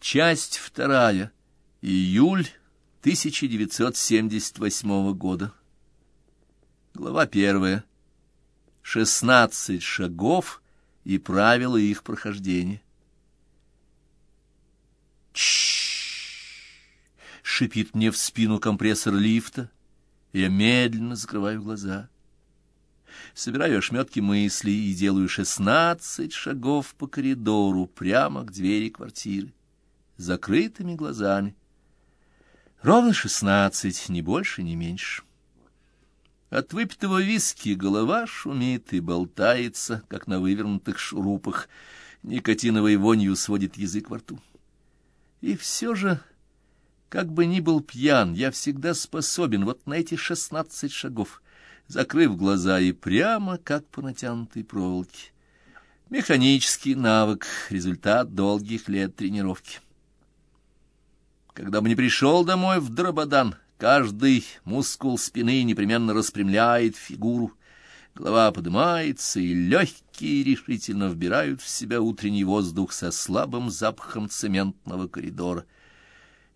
Часть вторая. Июль 1978 года. Глава первая. Шестнадцать шагов и правила их прохождения. Чш! шипит мне в спину компрессор лифта. Я медленно закрываю глаза. Собираю ошметки мыслей и делаю шестнадцать шагов по коридору прямо к двери квартиры закрытыми глазами. Ровно шестнадцать, ни больше, ни меньше. От выпитого виски голова шумит и болтается, как на вывернутых шурупах. Никотиновой вонью сводит язык во рту. И все же, как бы ни был пьян, я всегда способен вот на эти шестнадцать шагов, закрыв глаза и прямо, как по натянутой проволоке. Механический навык, результат долгих лет тренировки. Когда бы не пришел домой в Дрободан, каждый мускул спины непременно распрямляет фигуру, голова поднимается, и легкие решительно вбирают в себя утренний воздух со слабым запахом цементного коридора.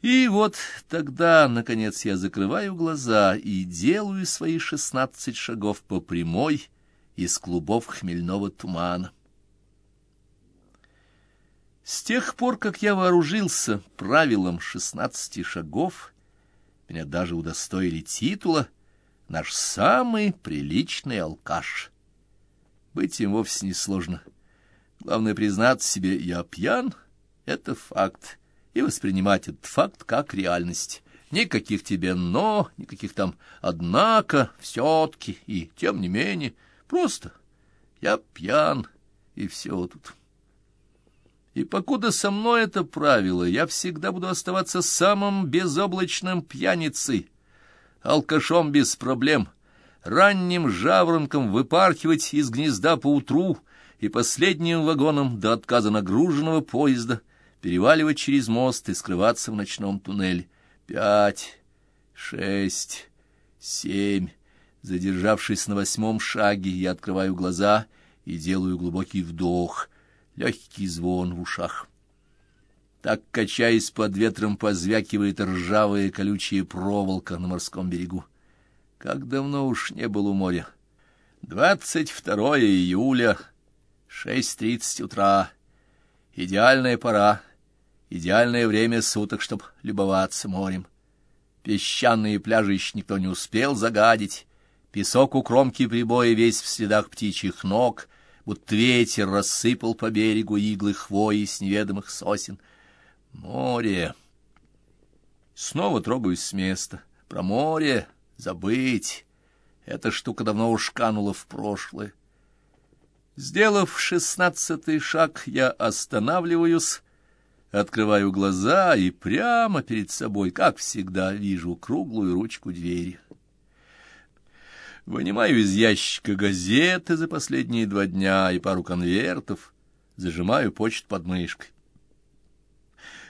И вот тогда, наконец, я закрываю глаза и делаю свои шестнадцать шагов по прямой из клубов хмельного тумана. С тех пор, как я вооружился правилом шестнадцати шагов, меня даже удостоили титула «Наш самый приличный алкаш». Быть им вовсе не сложно. Главное признаться себе, я пьян — это факт, и воспринимать этот факт как реальность. Никаких тебе «но», никаких там «однако», «все-таки» и «тем не менее». Просто я пьян, и все тут. И покуда со мной это правило, я всегда буду оставаться самым безоблачным пьяницей, алкашом без проблем, ранним жаворонком выпархивать из гнезда по утру и последним вагоном до отказа нагруженного поезда переваливать через мост и скрываться в ночном туннеле. Пять, шесть, семь. Задержавшись на восьмом шаге, я открываю глаза и делаю глубокий вдох — легкий звон в ушах. Так, качаясь под ветром, позвякивает ржавая колючая проволока на морском берегу. Как давно уж не был у моря. Двадцать второе июля, шесть тридцать утра. Идеальная пора, идеальное время суток, чтоб любоваться морем. Песчаные пляжи еще никто не успел загадить. Песок у кромки прибоя весь в следах птичьих ног — будто ветер рассыпал по берегу иглы хвои с неведомых сосен. Море. Снова трогаюсь с места. Про море забыть. Эта штука давно уж канула в прошлое. Сделав шестнадцатый шаг, я останавливаюсь, открываю глаза и прямо перед собой, как всегда, вижу круглую ручку двери. Вынимаю из ящика газеты за последние два дня и пару конвертов, зажимаю почту под мышкой.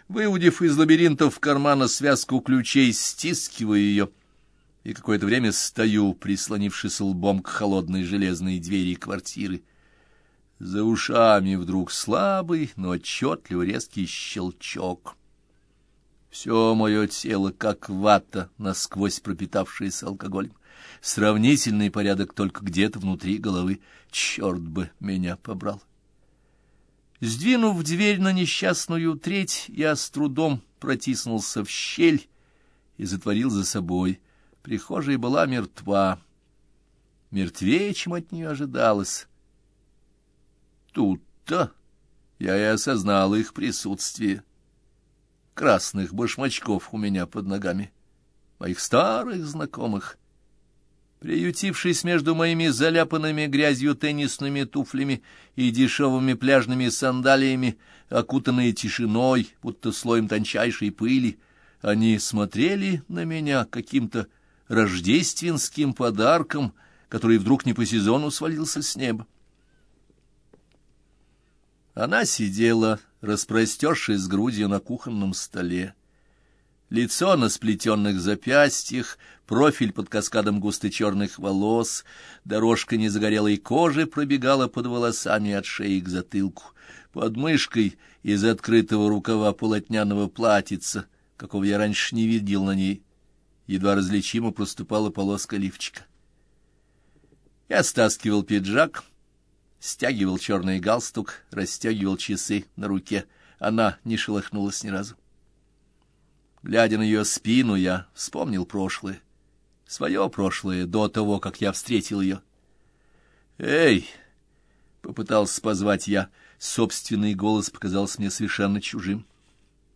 Выудив из лабиринтов кармана связку ключей, стискиваю ее и какое-то время стою, прислонившись лбом к холодной железной двери квартиры. За ушами вдруг слабый, но отчетливо резкий щелчок. Все мое тело, как вата, насквозь пропитавшаяся алкоголем. Сравнительный порядок только где-то внутри головы. Черт бы меня побрал. Сдвинув дверь на несчастную треть, я с трудом протиснулся в щель и затворил за собой. Прихожая была мертва. Мертвее, чем от нее ожидалось. Тут-то я и осознал их присутствие. Красных башмачков у меня под ногами, моих старых знакомых — приютившись между моими заляпанными грязью теннисными туфлями и дешевыми пляжными сандалиями, окутанные тишиной, будто слоем тончайшей пыли, они смотрели на меня каким-то рождественским подарком, который вдруг не по сезону свалился с неба. Она сидела, распростершись грудью на кухонном столе лицо на сплетенных запястьях, профиль под каскадом густо черных волос, дорожка незагорелой кожи пробегала под волосами от шеи к затылку. Под мышкой из открытого рукава полотняного платьица, какого я раньше не видел на ней, едва различимо проступала полоска лифчика. Я стаскивал пиджак, стягивал черный галстук, расстегивал часы на руке. Она не шелохнулась ни разу. Глядя на ее спину, я вспомнил прошлое. Свое прошлое, до того, как я встретил ее. «Эй!» — попытался позвать я. Собственный голос показался мне совершенно чужим.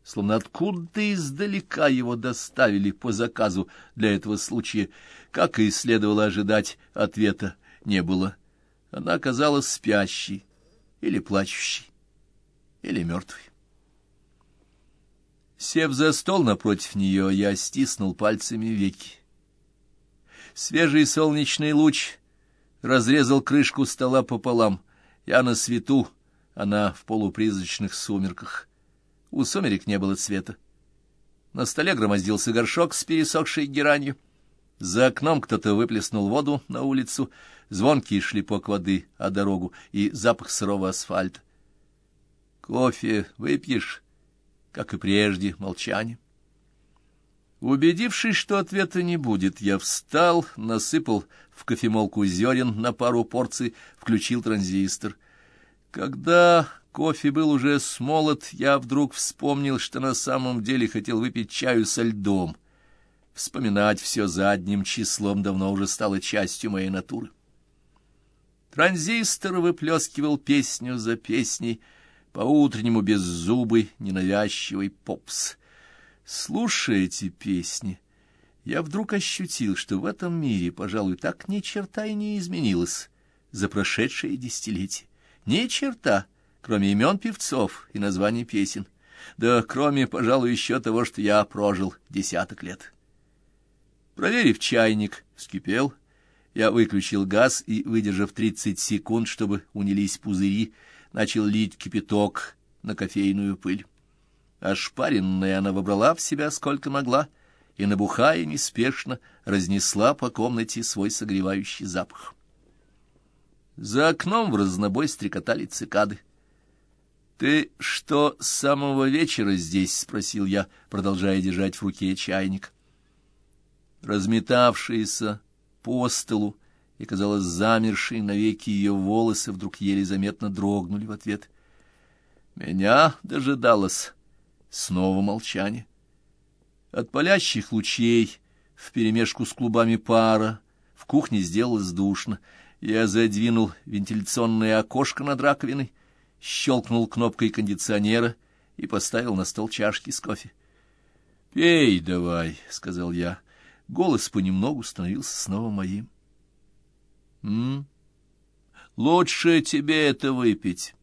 Словно откуда издалека его доставили по заказу для этого случая. Как и следовало ожидать, ответа не было. Она казалась спящей или плачущей, или мертвой. Сев за стол напротив нее, я стиснул пальцами веки. Свежий солнечный луч разрезал крышку стола пополам. Я на свету, она в полупризрачных сумерках. У сумерек не было цвета. На столе громоздился горшок с пересохшей геранью. За окном кто-то выплеснул воду на улицу, звонкий шлепок воды о дорогу и запах сырого асфальта. «Кофе выпьешь?» Как и прежде, молчание. Убедившись, что ответа не будет, я встал, насыпал в кофемолку зерен на пару порций, включил транзистор. Когда кофе был уже смолот, я вдруг вспомнил, что на самом деле хотел выпить чаю со льдом. Вспоминать все задним числом давно уже стало частью моей натуры. Транзистор выплескивал песню за песней, по-утреннему беззубый, ненавязчивый попс — Слушая эти песни, я вдруг ощутил, что в этом мире, пожалуй, так ни черта и не изменилось за прошедшие десятилетия. Ни черта, кроме имен певцов и названий песен. Да кроме, пожалуй, еще того, что я прожил десяток лет. Проверив чайник, вскипел, я выключил газ и, выдержав тридцать секунд, чтобы унились пузыри, начал лить кипяток на кофейную пыль. Ошпаренная она вобрала в себя сколько могла, и, набухая неспешно, разнесла по комнате свой согревающий запах. За окном в разнобой стрекотали цикады. — Ты что, с самого вечера здесь? — спросил я, продолжая держать в руке чайник. Разметавшиеся по столу и, казалось, замершие навеки ее волосы вдруг еле заметно дрогнули в ответ. — Меня дожидалась Снова молчание. От палящих лучей, вперемешку с клубами пара, в кухне сделалось душно. Я задвинул вентиляционное окошко над раковиной, щелкнул кнопкой кондиционера и поставил на стол чашки с кофе. — Пей давай, — сказал я. Голос понемногу становился снова моим. — Лучше тебе это выпить.